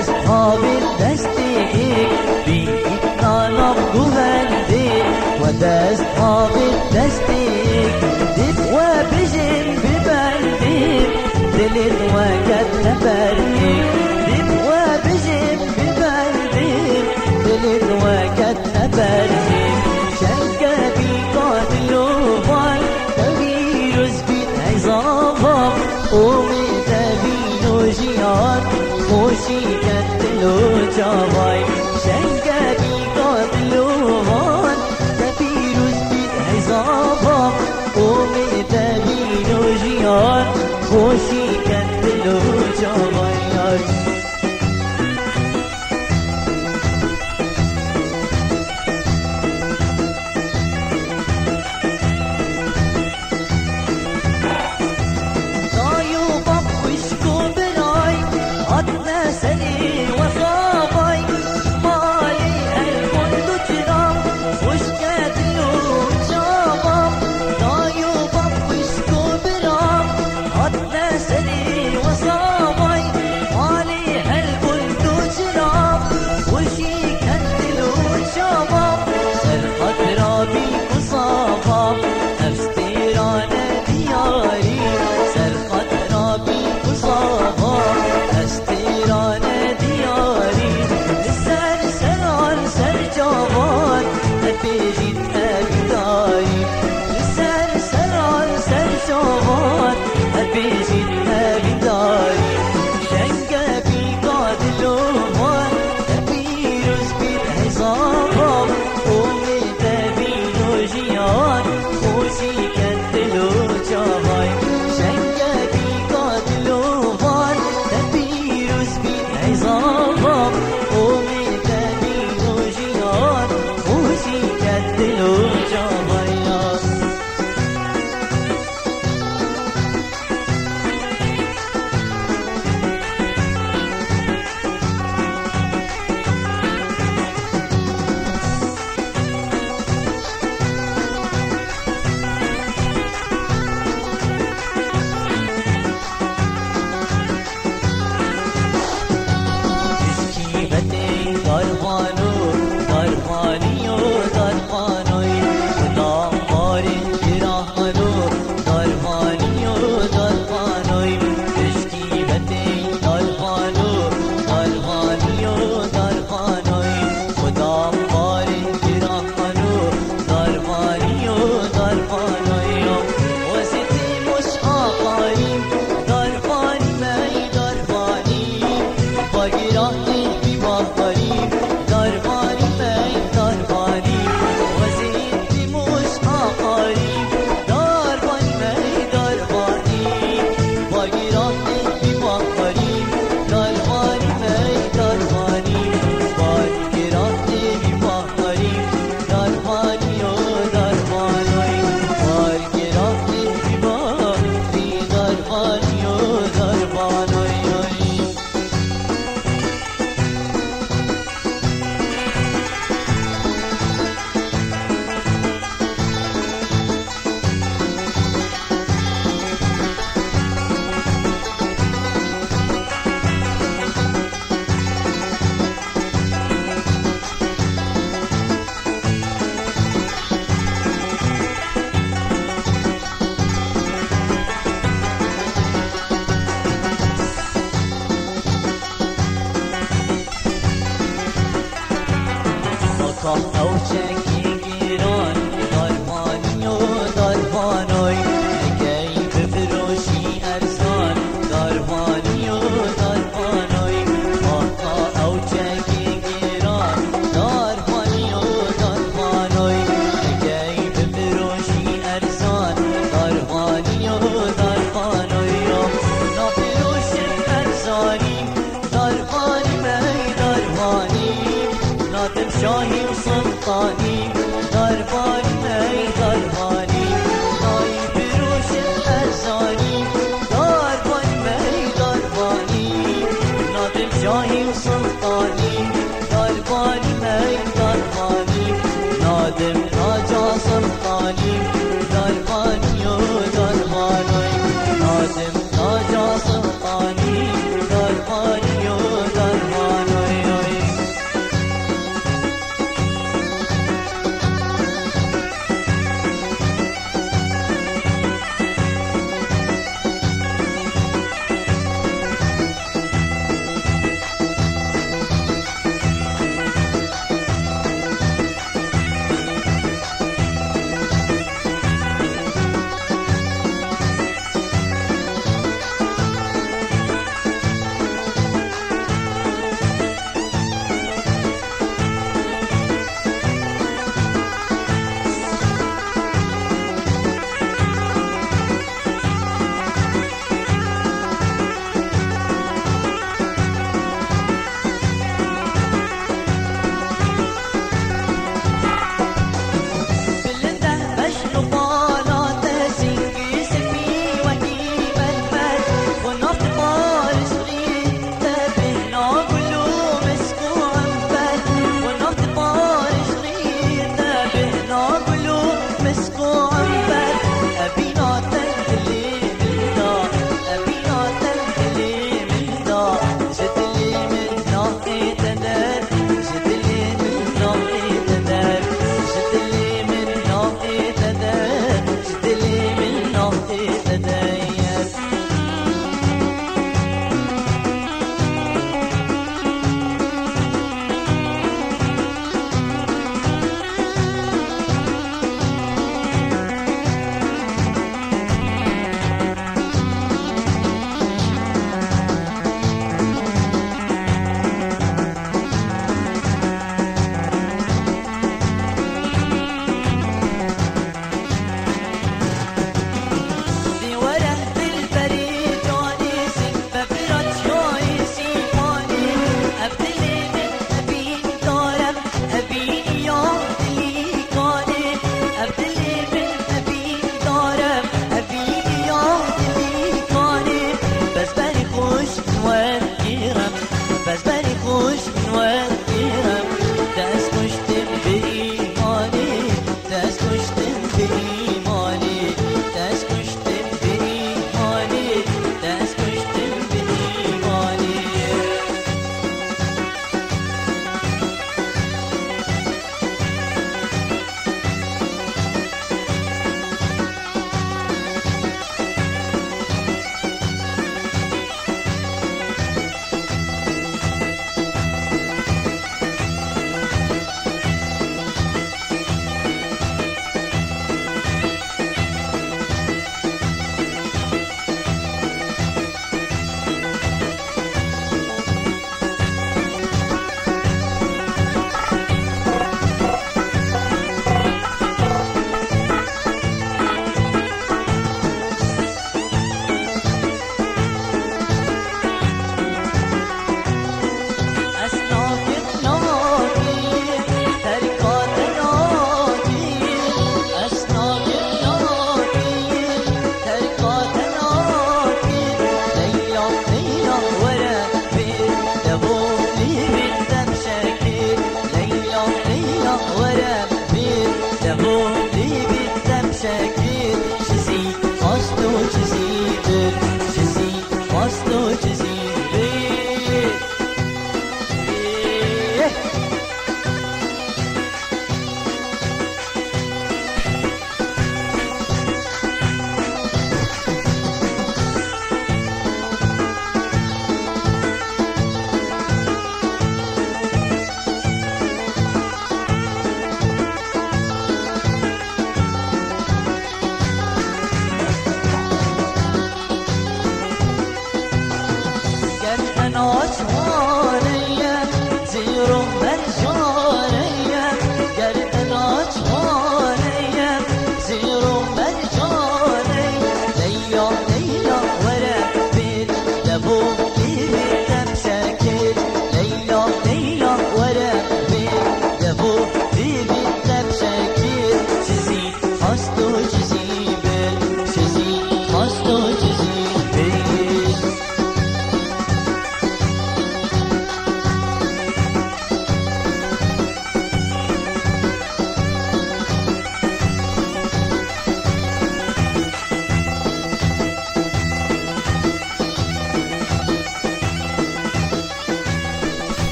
أصحاب التسليك بيك طلب جهندي وده أصحاب التسليك دب وبجن ببندي دلت وجد वा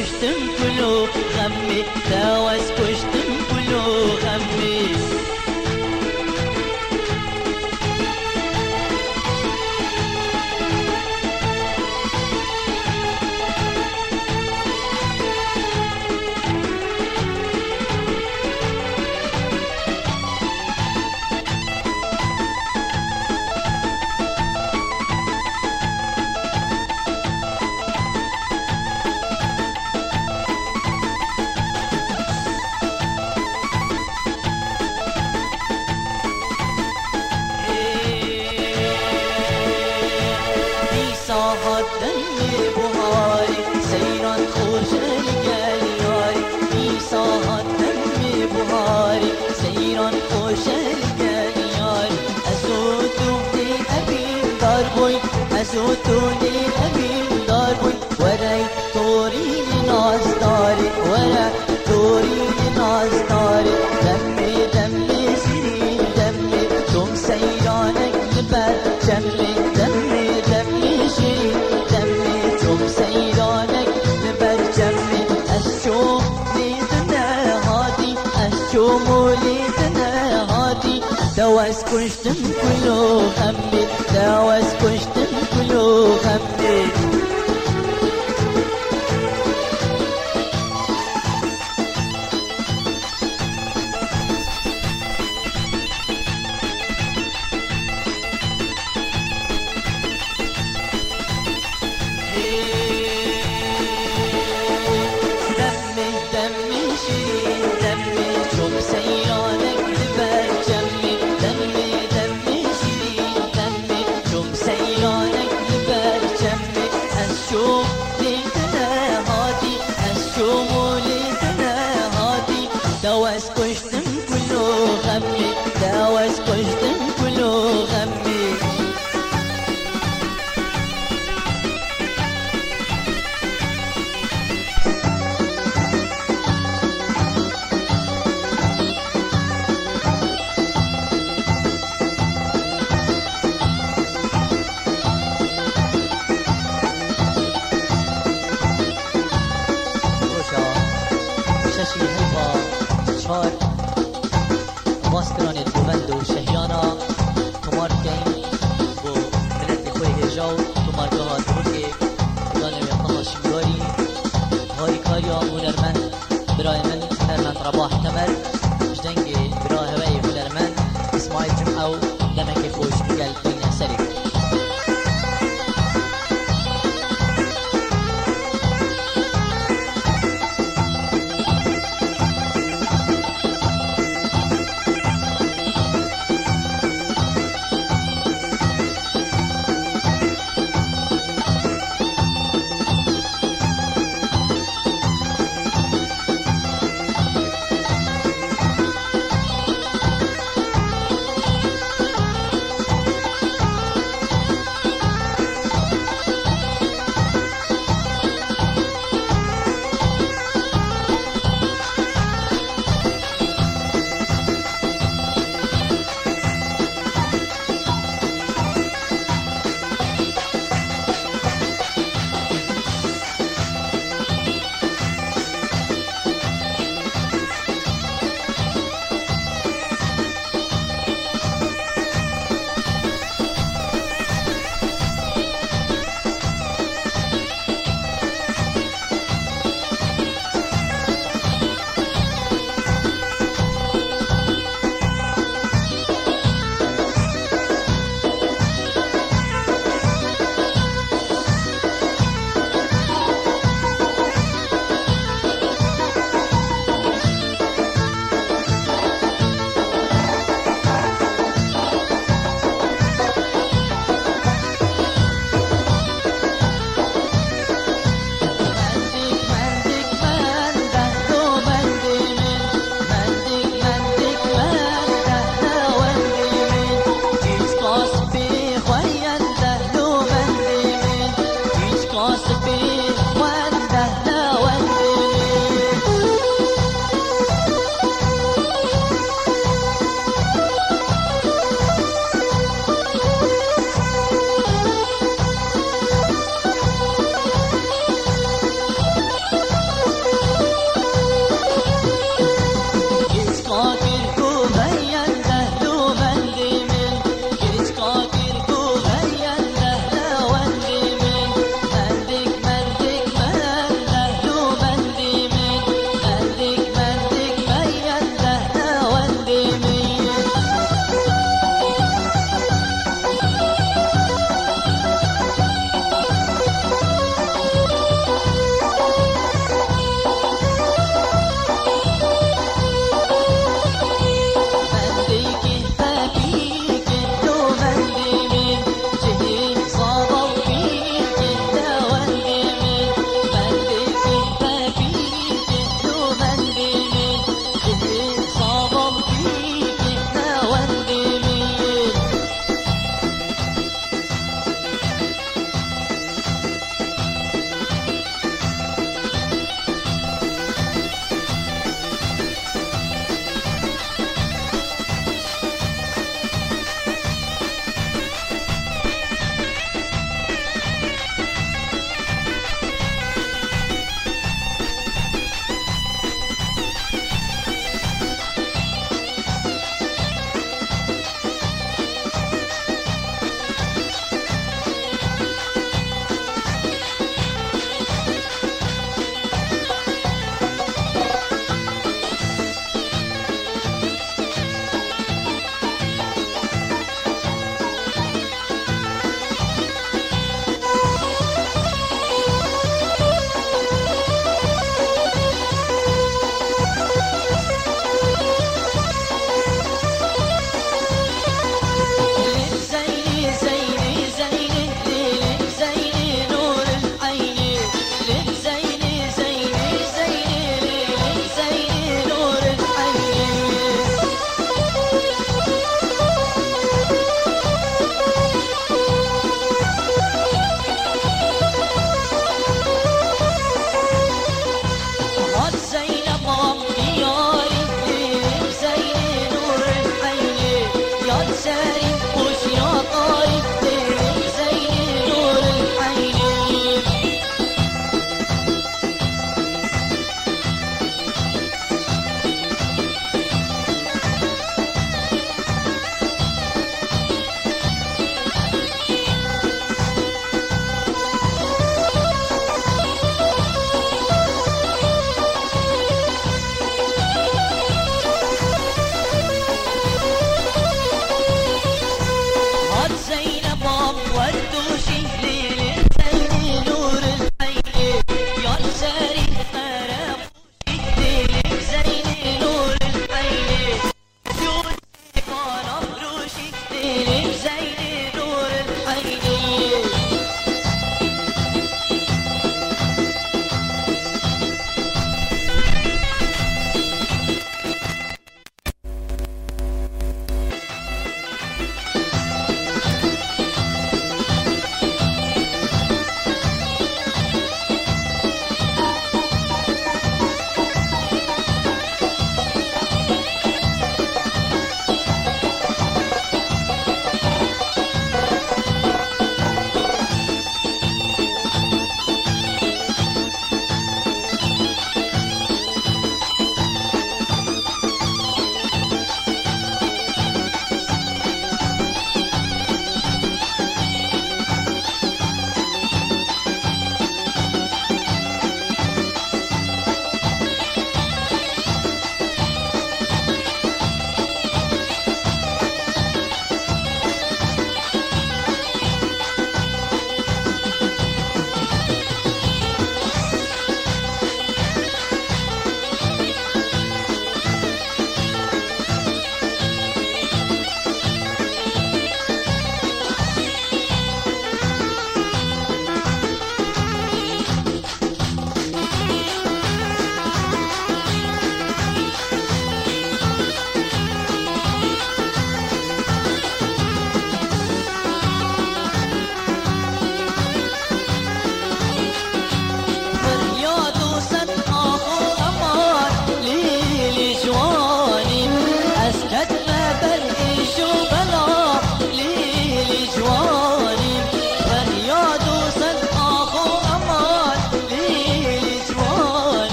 كشتم كلو غمي تواس كشتم أبين داربوي أسوتوني إبراهيم ملي سلمان رباح تمل